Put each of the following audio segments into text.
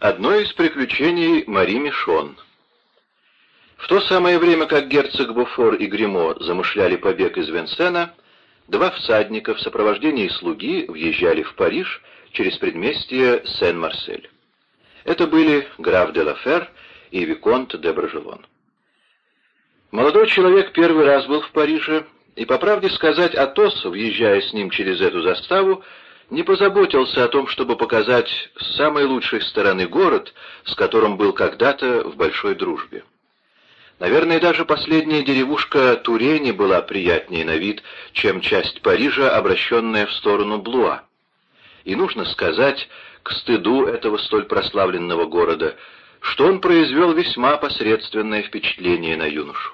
Одно из приключений Мари Мишон. В то самое время, как герцог Буфор и Гримо замышляли побег из Венсена, два всадника в сопровождении слуги въезжали в Париж через предместье Сен-Марсель. Это были граф де Лафер и Виконт де Брожелон. Молодой человек первый раз был в Париже, и, по правде сказать, Атос, въезжая с ним через эту заставу, не позаботился о том, чтобы показать с самой лучшей стороны город, с которым был когда-то в большой дружбе. Наверное, даже последняя деревушка Турени была приятнее на вид, чем часть Парижа, обращенная в сторону Блуа. И нужно сказать, к стыду этого столь прославленного города, что он произвел весьма посредственное впечатление на юношу.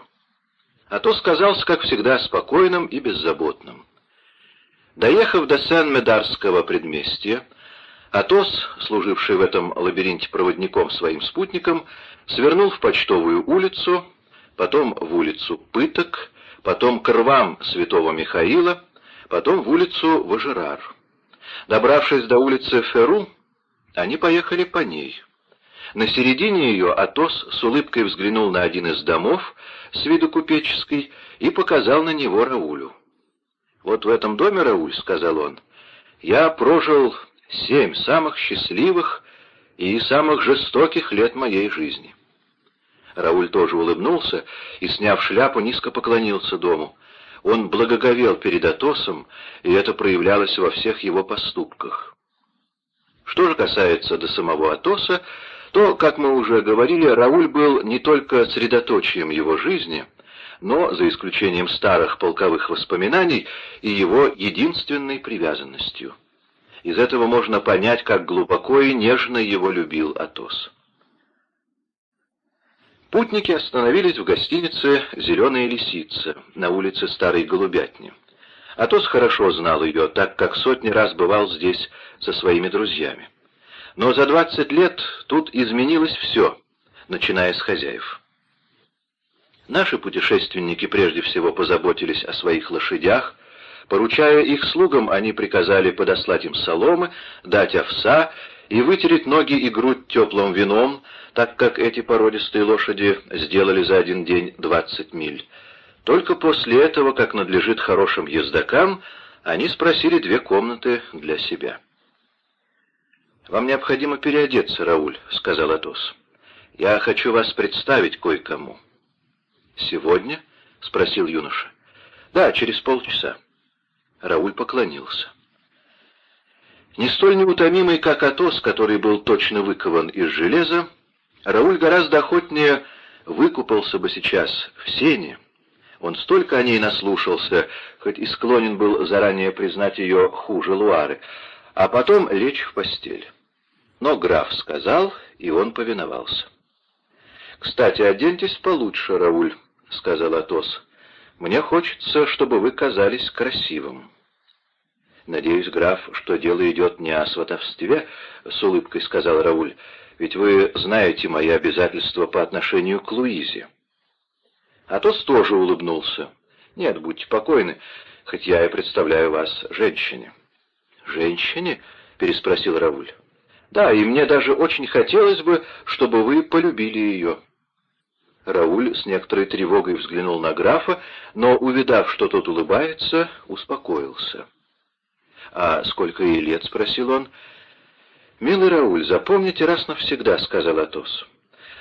А то сказался, как всегда, спокойным и беззаботным. Доехав до Сен-Медарского предместья, Атос, служивший в этом лабиринте проводником своим спутником, свернул в почтовую улицу, потом в улицу Пыток, потом к рвам Святого Михаила, потом в улицу Важерар. Добравшись до улицы Феру, они поехали по ней. На середине ее Атос с улыбкой взглянул на один из домов с виду купеческий и показал на него Раулю. «Вот в этом доме, Рауль, — сказал он, — я прожил семь самых счастливых и самых жестоких лет моей жизни». Рауль тоже улыбнулся и, сняв шляпу, низко поклонился дому. Он благоговел перед Атосом, и это проявлялось во всех его поступках. Что же касается до самого Атоса, то, как мы уже говорили, Рауль был не только средоточием его жизни — но, за исключением старых полковых воспоминаний, и его единственной привязанностью. Из этого можно понять, как глубоко и нежно его любил Атос. Путники остановились в гостинице «Зеленая лисица» на улице Старой Голубятни. Атос хорошо знал ее, так как сотни раз бывал здесь со своими друзьями. Но за двадцать лет тут изменилось все, начиная с хозяев. Наши путешественники прежде всего позаботились о своих лошадях. Поручая их слугам, они приказали подослать им соломы, дать овса и вытереть ноги и грудь теплым вином, так как эти породистые лошади сделали за один день двадцать миль. Только после этого, как надлежит хорошим ездокам, они спросили две комнаты для себя. «Вам необходимо переодеться, Рауль», — сказал Атос. «Я хочу вас представить кое-кому». «Сегодня?» — спросил юноша. «Да, через полчаса». Рауль поклонился. Не столь неутомимый, как Атос, который был точно выкован из железа, Рауль гораздо охотнее выкупался бы сейчас в сене. Он столько о ней наслушался, хоть и склонен был заранее признать ее хуже Луары, а потом лечь в постель. Но граф сказал, и он повиновался. «Кстати, оденьтесь получше, Рауль», — сказал Атос. «Мне хочется, чтобы вы казались красивым». «Надеюсь, граф, что дело идет не о сватовстве», — с улыбкой сказал Рауль, «ведь вы знаете мои обязательства по отношению к Луизе». Атос тоже улыбнулся. «Нет, будьте покойны, хоть я и представляю вас женщине». «Женщине?» — переспросил Рауль. «Да, и мне даже очень хотелось бы, чтобы вы полюбили ее». Рауль с некоторой тревогой взглянул на графа, но, увидав, что тот улыбается, успокоился. «А сколько ей лет?» — спросил он. «Милый Рауль, запомните раз навсегда», — сказал Атос.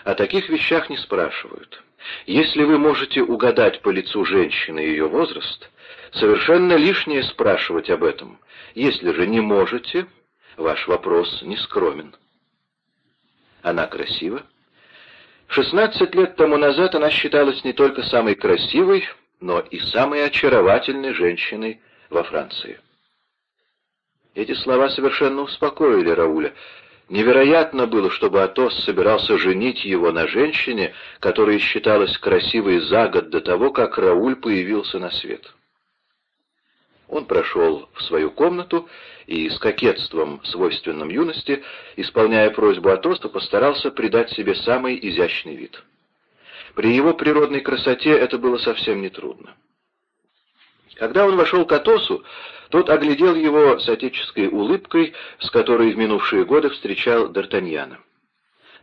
«О таких вещах не спрашивают. Если вы можете угадать по лицу женщины ее возраст, совершенно лишнее спрашивать об этом. Если же не можете, ваш вопрос не скромен». «Она красива?» Шестнадцать лет тому назад она считалась не только самой красивой, но и самой очаровательной женщиной во Франции. Эти слова совершенно успокоили Рауля. Невероятно было, чтобы Атос собирался женить его на женщине, которая считалась красивой за год до того, как Рауль появился на свет. Он прошел в свою комнату и с кокетством, свойственным юности, исполняя просьбу Атоса, постарался придать себе самый изящный вид. При его природной красоте это было совсем нетрудно. Когда он вошел к Атосу, тот оглядел его с отеческой улыбкой, с которой в минувшие годы встречал Д'Артаньяна.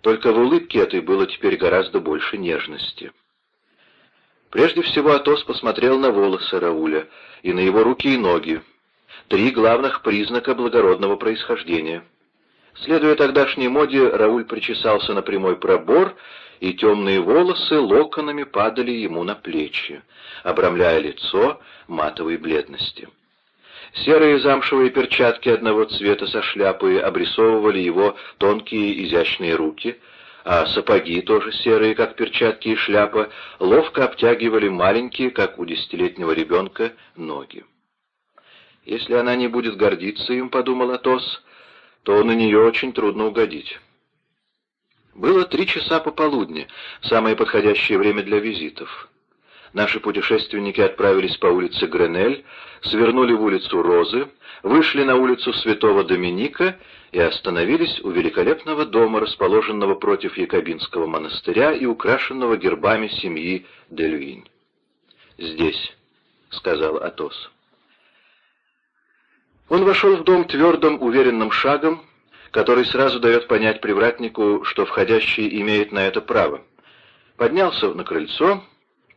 Только в улыбке этой было теперь гораздо больше нежности. Прежде всего Атос посмотрел на волосы Рауля и на его руки и ноги, три главных признака благородного происхождения. Следуя тогдашней моде, Рауль причесался на прямой пробор, и темные волосы локонами падали ему на плечи, обрамляя лицо матовой бледности. Серые замшевые перчатки одного цвета со шляпой обрисовывали его тонкие изящные руки, а сапоги, тоже серые, как перчатки и шляпа, ловко обтягивали маленькие, как у десятилетнего ребенка, ноги. «Если она не будет гордиться им, — подумал Атос, — то на нее очень трудно угодить». Было три часа пополудни, самое подходящее время для визитов. Наши путешественники отправились по улице Гренель, свернули в улицу Розы, вышли на улицу Святого Доминика и остановились у великолепного дома, расположенного против Якобинского монастыря и украшенного гербами семьи Делюинь. «Здесь», — сказал Атос. Он вошел в дом твердым, уверенным шагом, который сразу дает понять привратнику, что входящий имеет на это право. Поднялся на крыльцо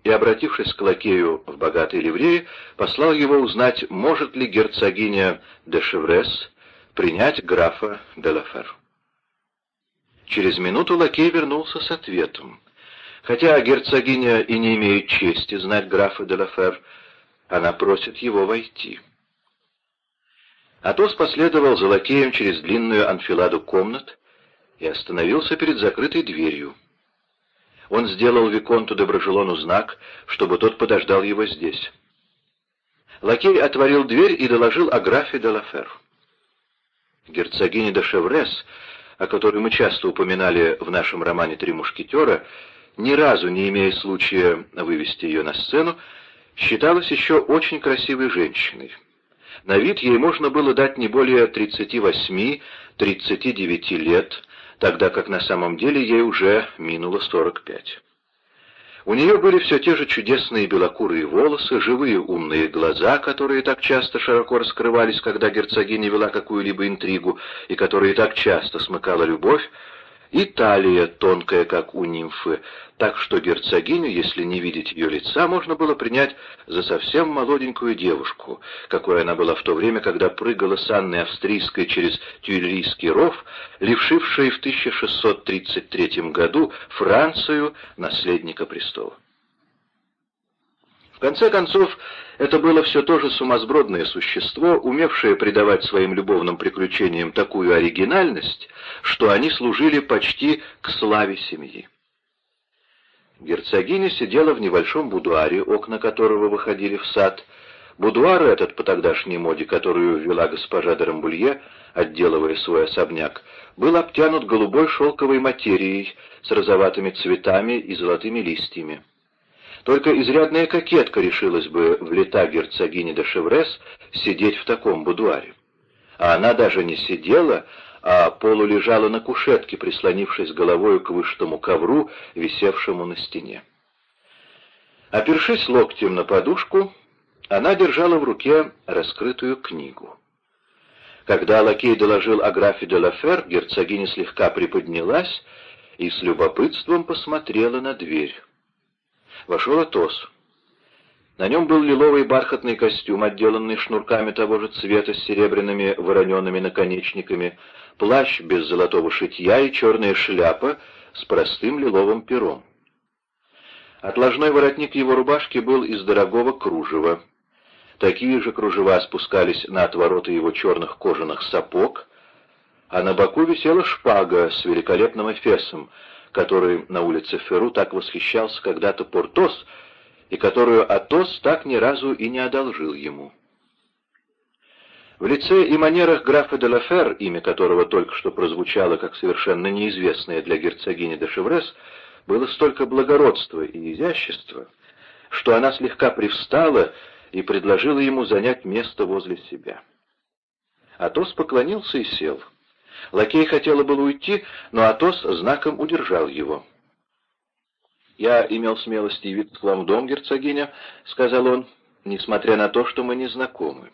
и, обратившись к лакею в богатой ливрее, послал его узнать, может ли герцогиня де Шеврес принять графа де Лафер. Через минуту лакей вернулся с ответом. Хотя герцогиня и не имеет чести знать графа де Лафер, она просит его войти. Атос последовал за лакеем через длинную анфиладу комнат и остановился перед закрытой дверью. Он сделал Виконту Доброжелону знак, чтобы тот подождал его здесь. Лакей отворил дверь и доложил о графе де Лафер. Герцогиня де Шеврес, о которой мы часто упоминали в нашем романе «Три мушкетера», ни разу не имея случая вывести ее на сцену, считалась еще очень красивой женщиной. На вид ей можно было дать не более 38-39 лет, тогда как на самом деле ей уже минуло 45. У нее были все те же чудесные белокурые волосы, живые умные глаза, которые так часто широко раскрывались, когда герцогиня вела какую-либо интригу, и которые так часто смыкала любовь, и талия тонкая, как у нимфы, так что герцогиню, если не видеть ее лица, можно было принять за совсем молоденькую девушку, какой она была в то время, когда прыгала с Анной Австрийской через Тюильрийский ров, лишившей в 1633 году Францию наследника престола. В конце концов, это было все то же сумасбродное существо, умевшее придавать своим любовным приключениям такую оригинальность, что они служили почти к славе семьи. Герцогиня сидела в небольшом будуаре, окна которого выходили в сад. Будуар этот, по тогдашней моде, которую ввела госпожа де Рамбулье, отделывая свой особняк, был обтянут голубой шелковой материей с розоватыми цветами и золотыми листьями. Только изрядная кокетка решилась бы в лета герцогини де Шеврес сидеть в таком будуаре. А она даже не сидела, а полулежала на кушетке, прислонившись головой к вышитому ковру, висевшему на стене. Опершись локтем на подушку, она держала в руке раскрытую книгу. Когда лакей доложил о графе де Лафер, герцогиня слегка приподнялась и с любопытством посмотрела на дверь. Вошел Атос. На нем был лиловый бархатный костюм, отделанный шнурками того же цвета с серебряными вороненными наконечниками, плащ без золотого шитья и черная шляпа с простым лиловым пером. Отложной воротник его рубашки был из дорогого кружева. Такие же кружева спускались на отвороты его черных кожаных сапог, а на боку висела шпага с великолепным эфесом, который на улице Феру так восхищался когда-то Портос, и которую Атос так ни разу и не одолжил ему. В лице и манерах графа де Лафер, имя которого только что прозвучало как совершенно неизвестное для герцогини де Шеврес, было столько благородства и изящества, что она слегка привстала и предложила ему занять место возле себя. Атос поклонился и сел. Лакей хотела было уйти, но Атос знаком удержал его. «Я имел смелость явиться к вам в дом, герцогиня», — сказал он, — «несмотря на то, что мы не знакомы.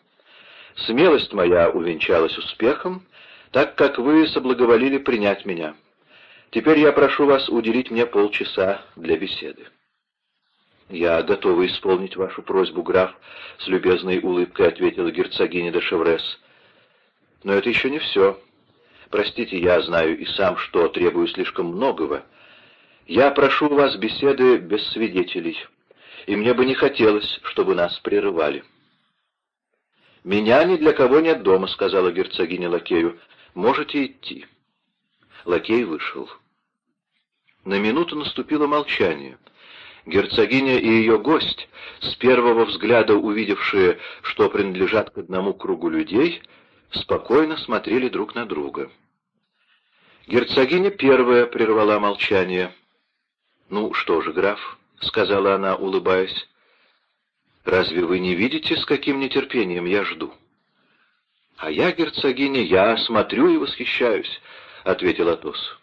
Смелость моя увенчалась успехом, так как вы соблаговолили принять меня. Теперь я прошу вас уделить мне полчаса для беседы». «Я готова исполнить вашу просьбу, граф», — с любезной улыбкой ответила герцогиня де Шеврес. «Но это еще не все. Простите, я знаю и сам, что требую слишком многого. Я прошу вас беседы без свидетелей, и мне бы не хотелось, чтобы нас прерывали». «Меня ни для кого нет дома», — сказала герцогиня лакею. «Можете идти». Лакей вышел. На минуту наступило молчание — Герцогиня и ее гость, с первого взгляда увидевшие, что принадлежат к одному кругу людей, спокойно смотрели друг на друга. Герцогиня первая прервала молчание. «Ну что же, граф», — сказала она, улыбаясь, — «разве вы не видите, с каким нетерпением я жду?» «А я, герцогиня, я смотрю и восхищаюсь», — ответил Атос.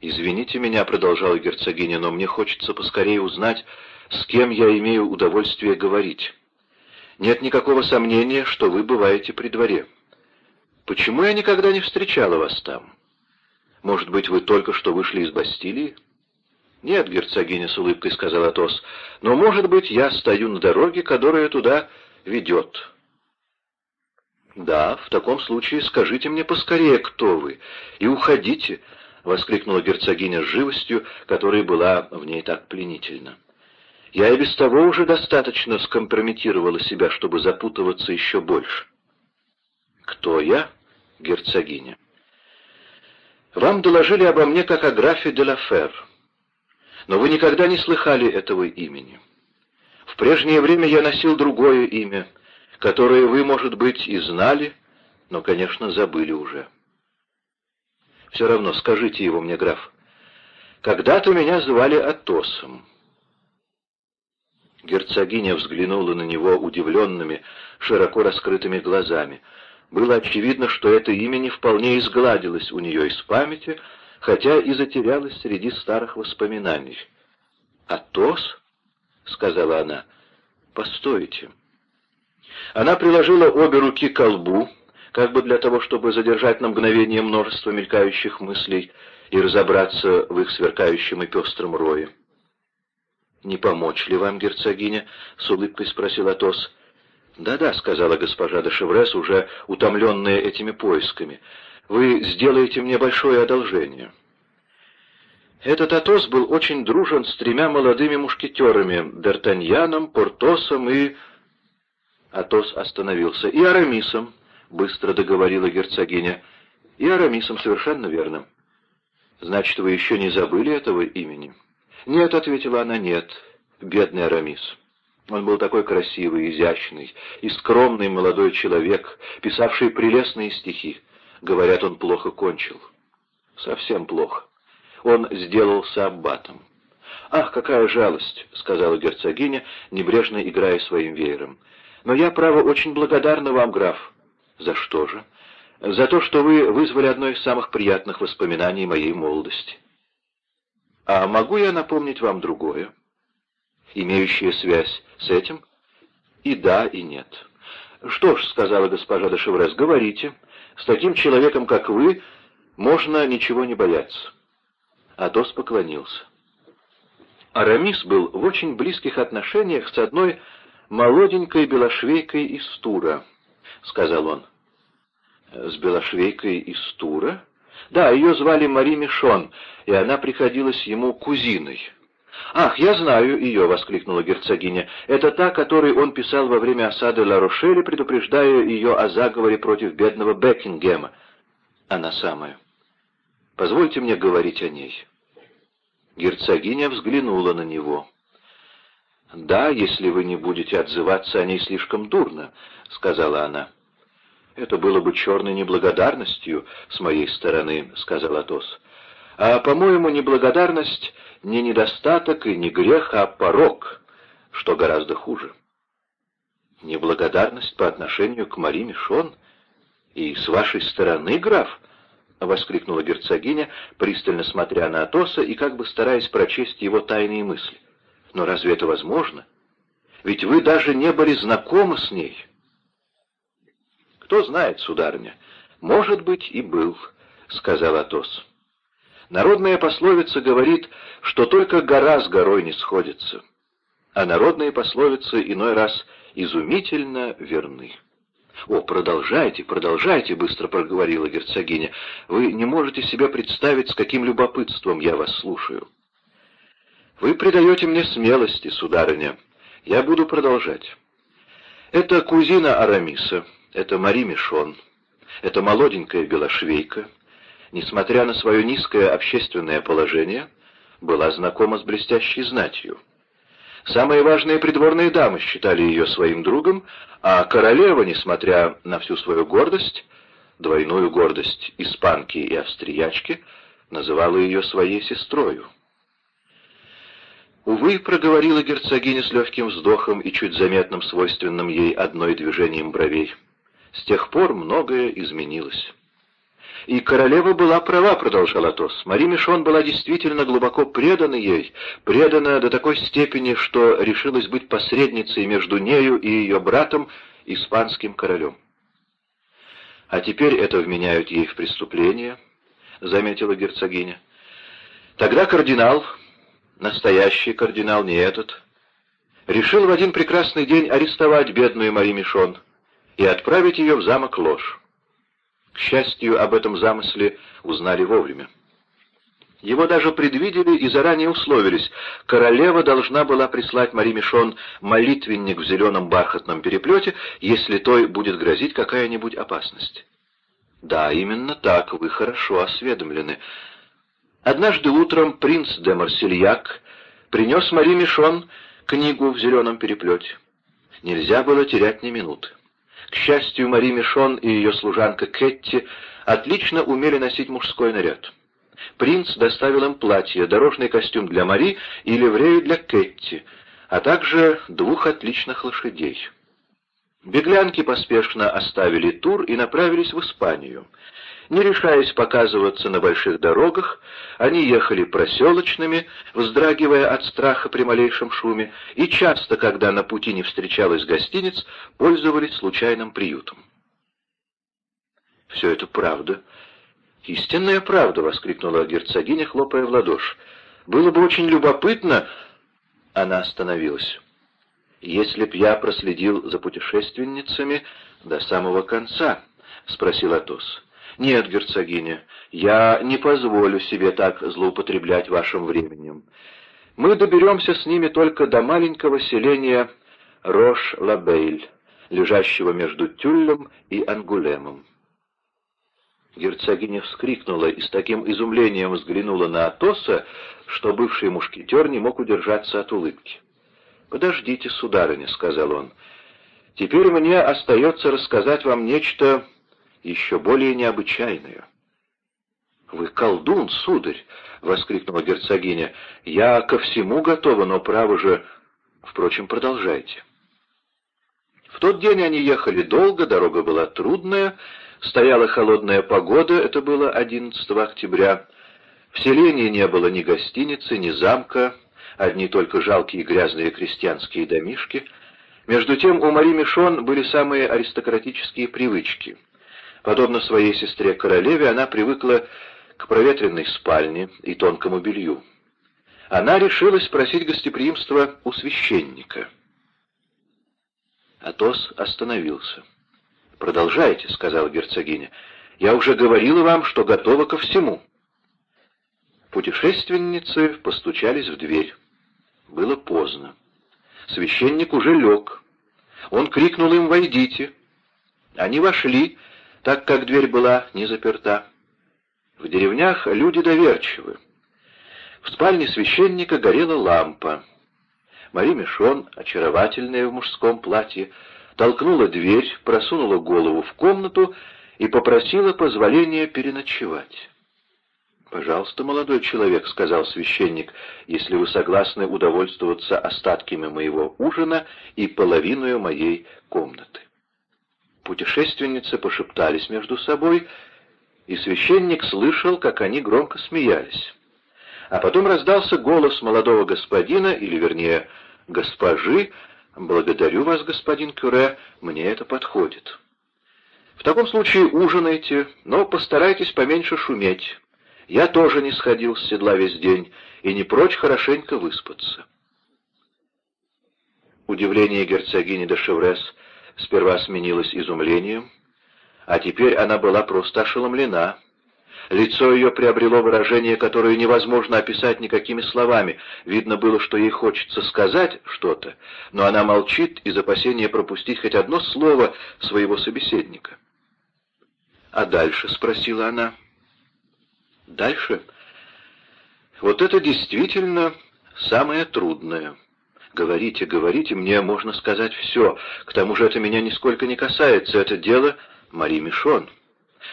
«Извините меня», — продолжала герцогиня, — «но мне хочется поскорее узнать, с кем я имею удовольствие говорить. Нет никакого сомнения, что вы бываете при дворе. Почему я никогда не встречала вас там? Может быть, вы только что вышли из Бастилии?» «Нет, герцогиня с улыбкой сказал Атос, — «но, может быть, я стою на дороге, которая туда ведет». «Да, в таком случае скажите мне поскорее, кто вы, и уходите, — воскликнула герцогиня с живостью, которая была в ней так пленительна. «Я и без того уже достаточно скомпрометировала себя, чтобы запутываться еще больше». «Кто я, герцогиня?» «Вам доложили обо мне как о графе де ла Фер, но вы никогда не слыхали этого имени. В прежнее время я носил другое имя, которое вы, может быть, и знали, но, конечно, забыли уже». Все равно, скажите его мне, граф. Когда-то меня звали Атосом. Герцогиня взглянула на него удивленными, широко раскрытыми глазами. Было очевидно, что это имя не вполне изгладилось у нее из памяти, хотя и затерялось среди старых воспоминаний. «Атос?» — сказала она. «Постойте». Она приложила обе руки к колбу, как бы для того, чтобы задержать на мгновение множество мелькающих мыслей и разобраться в их сверкающем и пестром рое. «Не помочь ли вам, герцогиня?» — с улыбкой спросил Атос. «Да-да», — сказала госпожа де Шеврес, уже утомленная этими поисками. «Вы сделаете мне большое одолжение». Этот Атос был очень дружен с тремя молодыми мушкетерами — Д'Артаньяном, Портосом и... Атос остановился. «И Арамисом», быстро договорила герцогиня. «И Арамисом совершенно верно». «Значит, вы еще не забыли этого имени?» «Нет», — ответила она, — «нет, бедный Арамис». Он был такой красивый, изящный и скромный молодой человек, писавший прелестные стихи. Говорят, он плохо кончил. Совсем плохо. Он сделался аббатом. «Ах, какая жалость!» — сказала герцогиня, небрежно играя своим веером. «Но я, право, очень благодарна вам, граф. «За что же?» «За то, что вы вызвали одно из самых приятных воспоминаний моей молодости». «А могу я напомнить вам другое?» «Имеющее связь с этим?» «И да, и нет». «Что ж», — сказала госпожа де Шеврес, — «говорите. С таким человеком, как вы, можно ничего не бояться». Атос поклонился. Арамис был в очень близких отношениях с одной молоденькой белошвейкой из Тура —— сказал он. «С белошвейкой из Тура?» «Да, ее звали Мари Мишон, и она приходилась ему кузиной». «Ах, я знаю ее!» — воскликнула герцогиня. «Это та, которой он писал во время осады Ла-Рошеля, предупреждая ее о заговоре против бедного Бекингема». «Она самая. Позвольте мне говорить о ней». Герцогиня взглянула на него. «Да, если вы не будете отзываться о ней слишком дурно», — сказала она. «Это было бы черной неблагодарностью с моей стороны», — сказал Атос. «А, по-моему, неблагодарность не недостаток и не грех, а порог, что гораздо хуже». «Неблагодарность по отношению к Мари Мишон? И с вашей стороны, граф?» — воскликнула герцогиня, пристально смотря на Атоса и как бы стараясь прочесть его тайные мысли. «Но разве это возможно? Ведь вы даже не были знакомы с ней». «Кто знает, сударыня, может быть, и был», — сказал Атос. Народная пословица говорит, что только гора с горой не сходится, а народные пословицы иной раз изумительно верны. «О, продолжайте, продолжайте», — быстро проговорила герцогиня. «Вы не можете себе представить, с каким любопытством я вас слушаю». «Вы придаете мне смелости, сударыня. Я буду продолжать. Это кузина Арамиса, это Мари Мишон, это молоденькая белошвейка, несмотря на свое низкое общественное положение, была знакома с блестящей знатью. Самые важные придворные дамы считали ее своим другом, а королева, несмотря на всю свою гордость, двойную гордость испанки и австриячки, называла ее своей сестрою. «Увы», — проговорила герцогиня с легким вздохом и чуть заметным свойственным ей одной движением бровей, — «с тех пор многое изменилось». «И королева была права», — продолжал Атос. «Мари Мишон была действительно глубоко предана ей, предана до такой степени, что решилась быть посредницей между нею и ее братом, испанским королем». «А теперь это вменяют ей в преступление», — заметила герцогиня. «Тогда кардинал, настоящий кардинал, не этот, решил в один прекрасный день арестовать бедную Мари Мишон и отправить ее в замок Ложь. К счастью, об этом замысле узнали вовремя. Его даже предвидели и заранее условились. Королева должна была прислать Мари Мишон молитвенник в зеленом бархатном переплете, если той будет грозить какая-нибудь опасность. Да, именно так, вы хорошо осведомлены. Однажды утром принц де Марсельяк принес Мари Мишон книгу в зеленом переплете. Нельзя было терять ни минуты. К счастью, Мари Мишон и ее служанка Кетти отлично умели носить мужской наряд. Принц доставил им платье, дорожный костюм для Мари и ливрею для Кетти, а также двух отличных лошадей. Беглянки поспешно оставили тур и направились в Испанию. Не решаясь показываться на больших дорогах, они ехали проселочными, вздрагивая от страха при малейшем шуме, и часто, когда на пути не встречалось гостиниц, пользовались случайным приютом. «Все это правда. Истинная правда!» — воскликнула герцогиня, хлопая в ладоши. «Было бы очень любопытно...» Она остановилась. «Если б я проследил за путешественницами до самого конца?» — спросил Атос. «Нет, герцогиня, я не позволю себе так злоупотреблять вашим временем. Мы доберемся с ними только до маленького селения Рош-Лабейль, лежащего между Тюллем и Ангулемом». Герцогиня вскрикнула и с таким изумлением взглянула на Атоса, что бывший мушкетер не мог удержаться от улыбки. «Подождите, сударыня», — сказал он, — «теперь мне остается рассказать вам нечто еще более необычайную. «Вы колдун, сударь!» — воскликнула герцогиня. «Я ко всему готова, но, право же... Впрочем, продолжайте». В тот день они ехали долго, дорога была трудная, стояла холодная погода, это было 11 октября. В селении не было ни гостиницы, ни замка, одни только жалкие грязные крестьянские домишки. Между тем у Мари Мишон были самые аристократические привычки — Подобно своей сестре-королеве, она привыкла к проветренной спальне и тонкому белью. Она решилась просить гостеприимства у священника. Атос остановился. «Продолжайте», — сказала герцогиня. «Я уже говорила вам, что готова ко всему». Путешественницы постучались в дверь. Было поздно. Священник уже лег. Он крикнул им «Войдите». Они вошли, так как дверь была не заперта. В деревнях люди доверчивы. В спальне священника горела лампа. Мари Мишон, очаровательная в мужском платье, толкнула дверь, просунула голову в комнату и попросила позволения переночевать. «Пожалуйста, молодой человек», — сказал священник, — «если вы согласны удовольствоваться остатками моего ужина и половиной моей комнаты». Путешественницы пошептались между собой, и священник слышал, как они громко смеялись. А потом раздался голос молодого господина, или, вернее, госпожи, «Благодарю вас, господин Кюре, мне это подходит». «В таком случае ужинайте, но постарайтесь поменьше шуметь. Я тоже не сходил с седла весь день и не прочь хорошенько выспаться. Удивление герцогини де Шеврес сперва сменилось изумлением, а теперь она была просто ошеломлена. Лицо ее приобрело выражение, которое невозможно описать никакими словами. Видно было, что ей хочется сказать что-то, но она молчит из опасения пропустить хоть одно слово своего собеседника. «А дальше?» — спросила она. «Дальше?» «Вот это действительно самое трудное». «Говорите, говорите, мне можно сказать все. К тому же это меня нисколько не касается. Это дело Мари Мишон».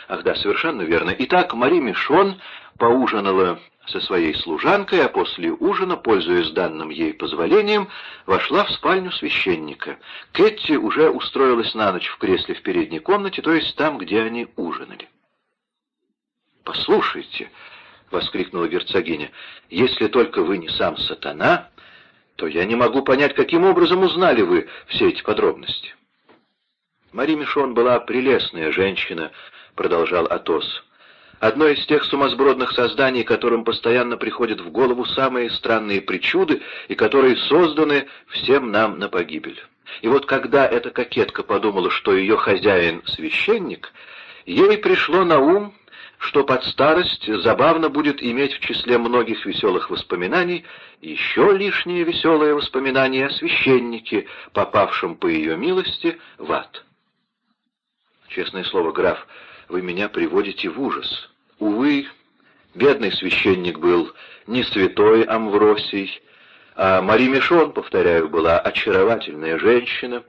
«Ах да, совершенно верно. Итак, Мари Мишон поужинала со своей служанкой, а после ужина, пользуясь данным ей позволением, вошла в спальню священника. Кэти уже устроилась на ночь в кресле в передней комнате, то есть там, где они ужинали. «Послушайте», — воскликнула герцогиня, — «если только вы не сам сатана, то я не могу понять, каким образом узнали вы все эти подробности». Мари Мишон была прелестная женщина, — продолжал Атос. «Одно из тех сумасбродных созданий, которым постоянно приходят в голову самые странные причуды и которые созданы всем нам на погибель. И вот когда эта кокетка подумала, что ее хозяин — священник, ей пришло на ум, что под старость забавно будет иметь в числе многих веселых воспоминаний еще лишнее веселое воспоминание о священнике, попавшем по ее милости в ад. Честное слово, граф, вы меня приводите в ужас. Увы, бедный священник был не святой Амвросий, а Мари Мишон, повторяю, была очаровательная женщина.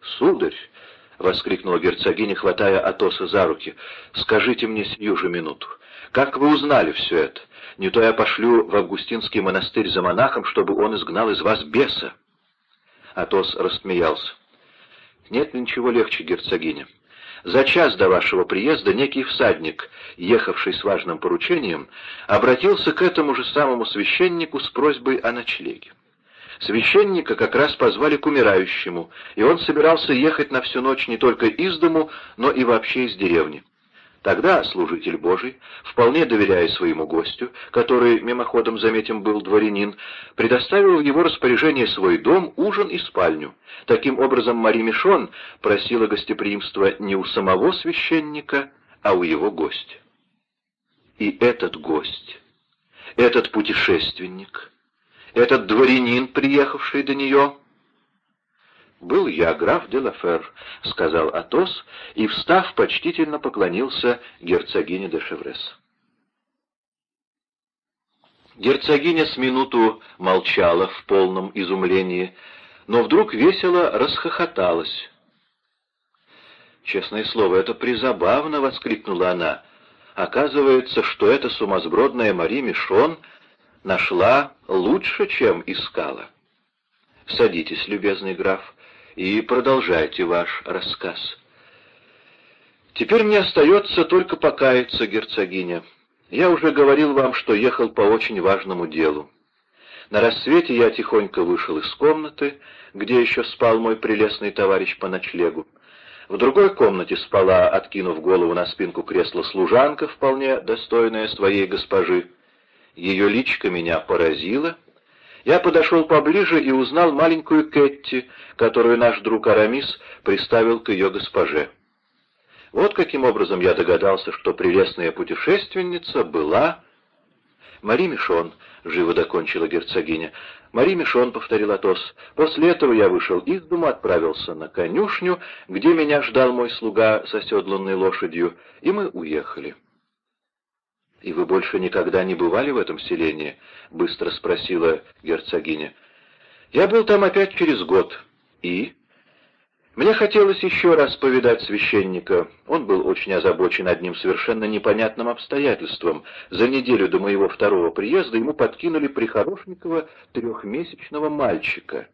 «Сударь!» — воскликнула герцогиня, хватая Атоса за руки. «Скажите мне сию же минуту, как вы узнали все это? Не то я пошлю в Августинский монастырь за монахом, чтобы он изгнал из вас беса». Атос рассмеялся. «Нет ничего легче, герцогиня. За час до вашего приезда некий всадник, ехавший с важным поручением, обратился к этому же самому священнику с просьбой о ночлеге. Священника как раз позвали к умирающему, и он собирался ехать на всю ночь не только из дому, но и вообще из деревни. Тогда служитель Божий, вполне доверяя своему гостю, который, мимоходом заметим, был дворянин, предоставил в его распоряжение свой дом, ужин и спальню. Таким образом, Мари Мишон просила гостеприимства не у самого священника, а у его гостя. И этот гость, этот путешественник, этот дворянин, приехавший до нее, «Был я граф де Лафер», — сказал Атос, и, встав, почтительно поклонился герцогине де Шеврес. Герцогиня с минуту молчала в полном изумлении, но вдруг весело расхохоталась. «Честное слово, это призабавно!» — воскликнула она. «Оказывается, что эта сумасбродная Мари Мишон нашла лучше, чем искала». «Садитесь, любезный граф, и продолжайте ваш рассказ. Теперь мне остается только покаяться, герцогиня. Я уже говорил вам, что ехал по очень важному делу. На рассвете я тихонько вышел из комнаты, где еще спал мой прелестный товарищ по ночлегу. В другой комнате спала, откинув голову на спинку кресла, служанка, вполне достойная своей госпожи. Ее личка меня поразила — я подошел поближе и узнал маленькую Кэтти, которую наш друг Арамис приставил к ее госпоже. Вот каким образом я догадался, что прелестная путешественница была... «Мари Мишон», — живо докончила герцогиня. «Мари Мишон», — повторил Атос. «После этого я вышел из дома, отправился на конюшню, где меня ждал мой слуга с оседланной лошадью, и мы уехали». «И вы больше никогда не бывали в этом селении?» — быстро спросила герцогиня. «Я был там опять через год. И?» Мне хотелось еще раз повидать священника. Он был очень озабочен одним совершенно непонятным обстоятельством. За неделю до моего второго приезда ему подкинули прихорошенького трехмесячного мальчика.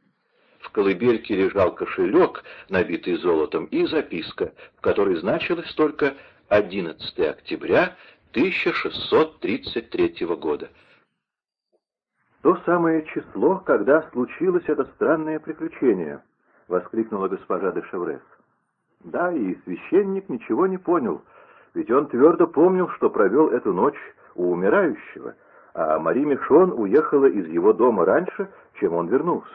В колыбельке лежал кошелек, набитый золотом, и записка, в которой значилось только 11 октября 1633 года. «То самое число, когда случилось это странное приключение», — воскликнула госпожа де Шеврес. «Да, и священник ничего не понял, ведь он твердо помнил, что провел эту ночь у умирающего, а Мари Мишон уехала из его дома раньше, чем он вернулся.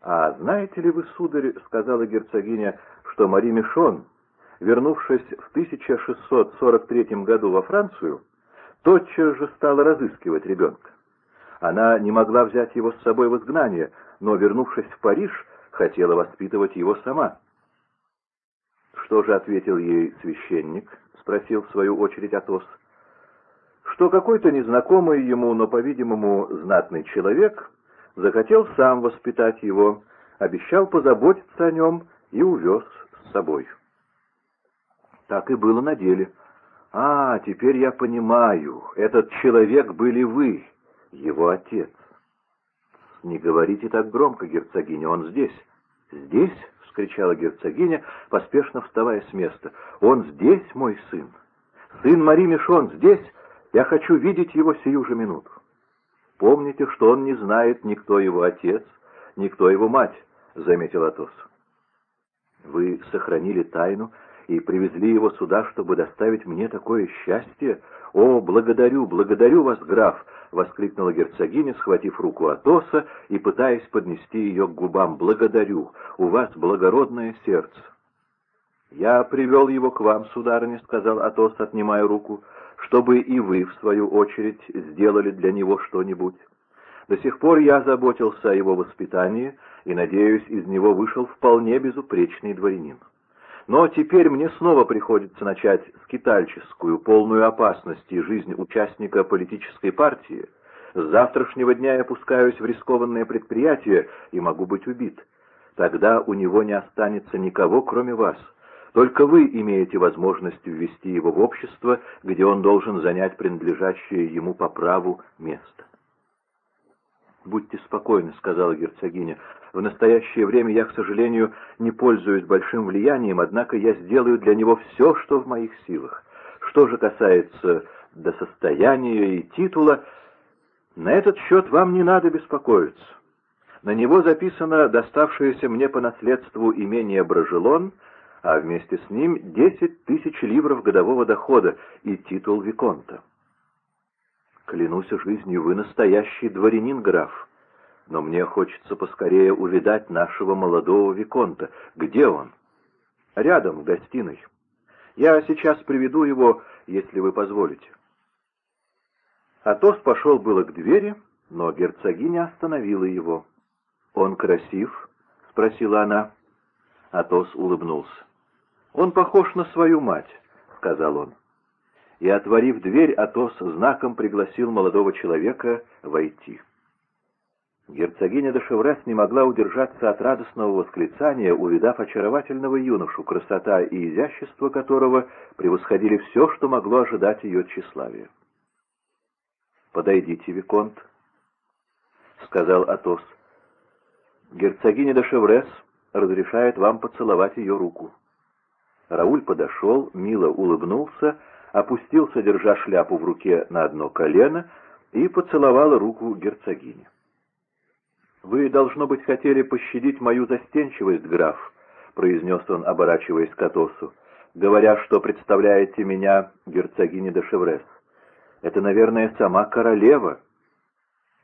«А знаете ли вы, сударь, — сказала герцогиня, — что Мари Мишон, вернувшись в 1643 году во Францию, тотчас же стала разыскивать ребенка. Она не могла взять его с собой в изгнание, но, вернувшись в Париж, хотела воспитывать его сама. «Что же ответил ей священник?» — спросил в свою очередь Атос. «Что какой-то незнакомый ему, но, по-видимому, знатный человек захотел сам воспитать его, обещал позаботиться о нем и увез с собой». Так и было на деле. «А, теперь я понимаю, этот человек были вы, его отец». «Не говорите так громко, герцогиня, он здесь». «Здесь?» — вскричала герцогиня, поспешно вставая с места. «Он здесь, мой сын! Сын Мари Мишон здесь! Я хочу видеть его сию же минуту!» «Помните, что он не знает никто его отец, никто его мать», — заметил Атос. «Вы сохранили тайну и привезли его сюда, чтобы доставить мне такое счастье? О, благодарю, благодарю вас, граф!» — воскликнула герцогиня, схватив руку Атоса и пытаясь поднести ее к губам. «Благодарю! У вас благородное сердце!» «Я привел его к вам, сударыня», — сказал Атос, отнимая руку, — «чтобы и вы, в свою очередь, сделали для него что-нибудь. До сих пор я заботился о его воспитании и, надеюсь, из него вышел вполне безупречный дворянин. Но теперь мне снова приходится начать скитальческую, полную опасности жизнь участника политической партии. С завтрашнего дня я пускаюсь в рискованное предприятие и могу быть убит. Тогда у него не останется никого, кроме вас. Только вы имеете возможность ввести его в общество, где он должен занять принадлежащее ему по праву место. «Будьте спокойны», — сказала герцогиня. «В настоящее время я, к сожалению, не пользуюсь большим влиянием, однако я сделаю для него все, что в моих силах. Что же касается до состояния и титула, на этот счет вам не надо беспокоиться. На него записано доставшееся мне по наследству имение Брожелон, а вместе с ним десять тысяч ливров годового дохода и титул Виконта. Клянусь жизнью, вы настоящий дворянин, граф. Но мне хочется поскорее увидать нашего молодого Виконта. Где он? Рядом, в гостиной. Я сейчас приведу его, если вы позволите. Атос пошел было к двери, но герцогиня остановила его. «Он красив?» — спросила она. Атос улыбнулся. «Он похож на свою мать», — сказал он и, отворив дверь, Атос знаком пригласил молодого человека войти. Герцогиня де Шеврес не могла удержаться от радостного восклицания, увидав очаровательного юношу, красота и изящество которого превосходили все, что могло ожидать ее тщеславия. «Подойдите, Виконт», — сказал Атос. «Герцогиня де Шеврес разрешает вам поцеловать ее руку». Рауль подошел, мило улыбнулся, — опустил, содержа шляпу в руке на одно колено, и поцеловал руку герцогини. «Вы, должно быть, хотели пощадить мою застенчивость, граф», — произнес он, оборачиваясь к Атосу, говоря, что представляете меня герцогине де Шеврес. «Это, наверное, сама королева».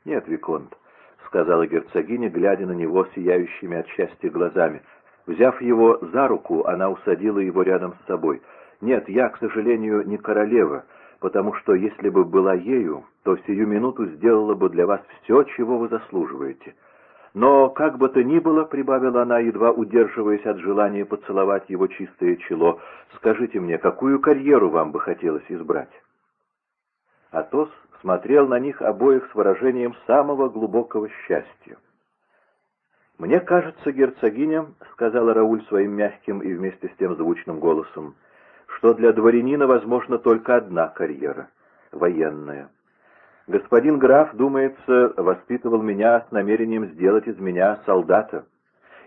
«Нет, Виконт», — сказала герцогиня, глядя на него сияющими от счастья глазами. Взяв его за руку, она усадила его рядом с собой — нет, я, к сожалению, не королева, потому что если бы была ею, то сию минуту сделала бы для вас все, чего вы заслуживаете. Но, как бы то ни было, — прибавила она, едва удерживаясь от желания поцеловать его чистое чело, — скажите мне, какую карьеру вам бы хотелось избрать? Атос смотрел на них обоих с выражением самого глубокого счастья. «Мне кажется, герцогиня, — сказала Рауль своим мягким и вместе с тем звучным голосом, — что для дворянина возможна только одна карьера — военная. Господин граф, думается, воспитывал меня с намерением сделать из меня солдата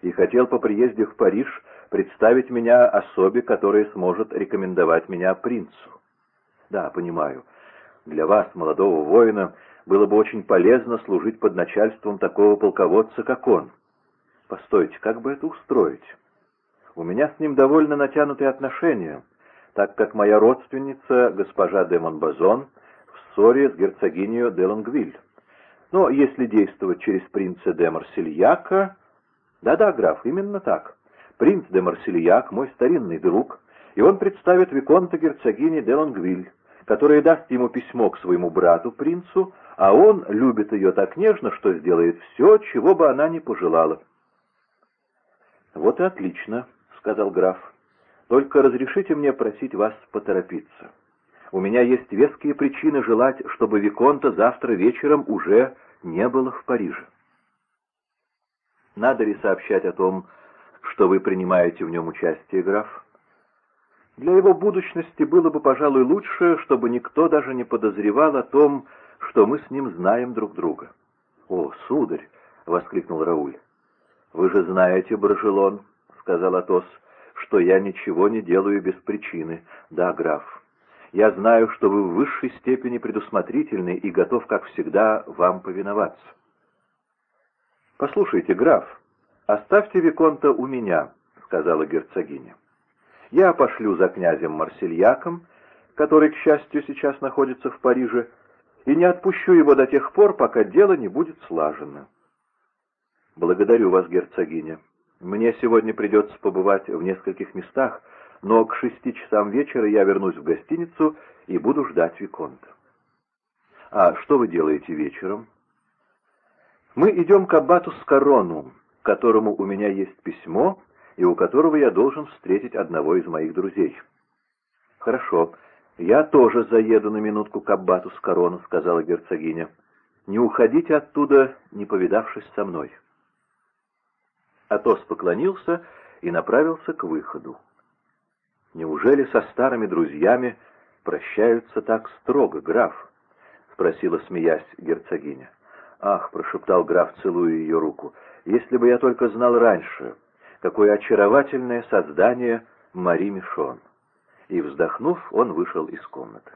и хотел по приезде в Париж представить меня особе, которая сможет рекомендовать меня принцу. Да, понимаю. Для вас, молодого воина, было бы очень полезно служить под начальством такого полководца, как он. Постойте, как бы это устроить? У меня с ним довольно натянутые отношения — так как моя родственница, госпожа де Монбазон, в ссоре с герцогинью де Лонгвиль. Но если действовать через принца де Марсельяка... Да-да, граф, именно так. Принц де Марсельяк — мой старинный друг, и он представит Виконта герцогини де Лонгвиль, которая даст ему письмо к своему брату, принцу, а он любит ее так нежно, что сделает все, чего бы она ни пожелала. «Вот и отлично», — сказал граф. «Только разрешите мне просить вас поторопиться. У меня есть веские причины желать, чтобы Виконта завтра вечером уже не было в Париже». «Надо ли сообщать о том, что вы принимаете в нем участие, граф?» Для его будущности было бы, пожалуй, лучше, чтобы никто даже не подозревал о том, что мы с ним знаем друг друга. — О, сударь! — воскликнул Рауль. — Вы же знаете, Брожелон, — сказал Атос, — что я ничего не делаю без причины. Да, граф, я знаю, что вы в высшей степени предусмотрительны и готов, как всегда, вам повиноваться. — Послушайте, граф, оставьте Виконта у меня, — сказала герцогиня. Я пошлю за князем Марсельяком, который, к счастью, сейчас находится в Париже, и не отпущу его до тех пор, пока дело не будет слажено. Благодарю вас, герцогиня. Мне сегодня придется побывать в нескольких местах, но к шести часам вечера я вернусь в гостиницу и буду ждать Виконта. А что вы делаете вечером? Мы идем к аббату Скорону, которому у меня есть письмо, и у которого я должен встретить одного из моих друзей. «Хорошо, я тоже заеду на минутку к аббату с корону», — сказала герцогиня. «Не уходите оттуда, не повидавшись со мной». Атос поклонился и направился к выходу. «Неужели со старыми друзьями прощаются так строго, граф?» — спросила, смеясь, герцогиня. «Ах!» — прошептал граф, целуя ее руку. «Если бы я только знал раньше!» какое очаровательное создание Мари Мишон. И, вздохнув, он вышел из комнаты.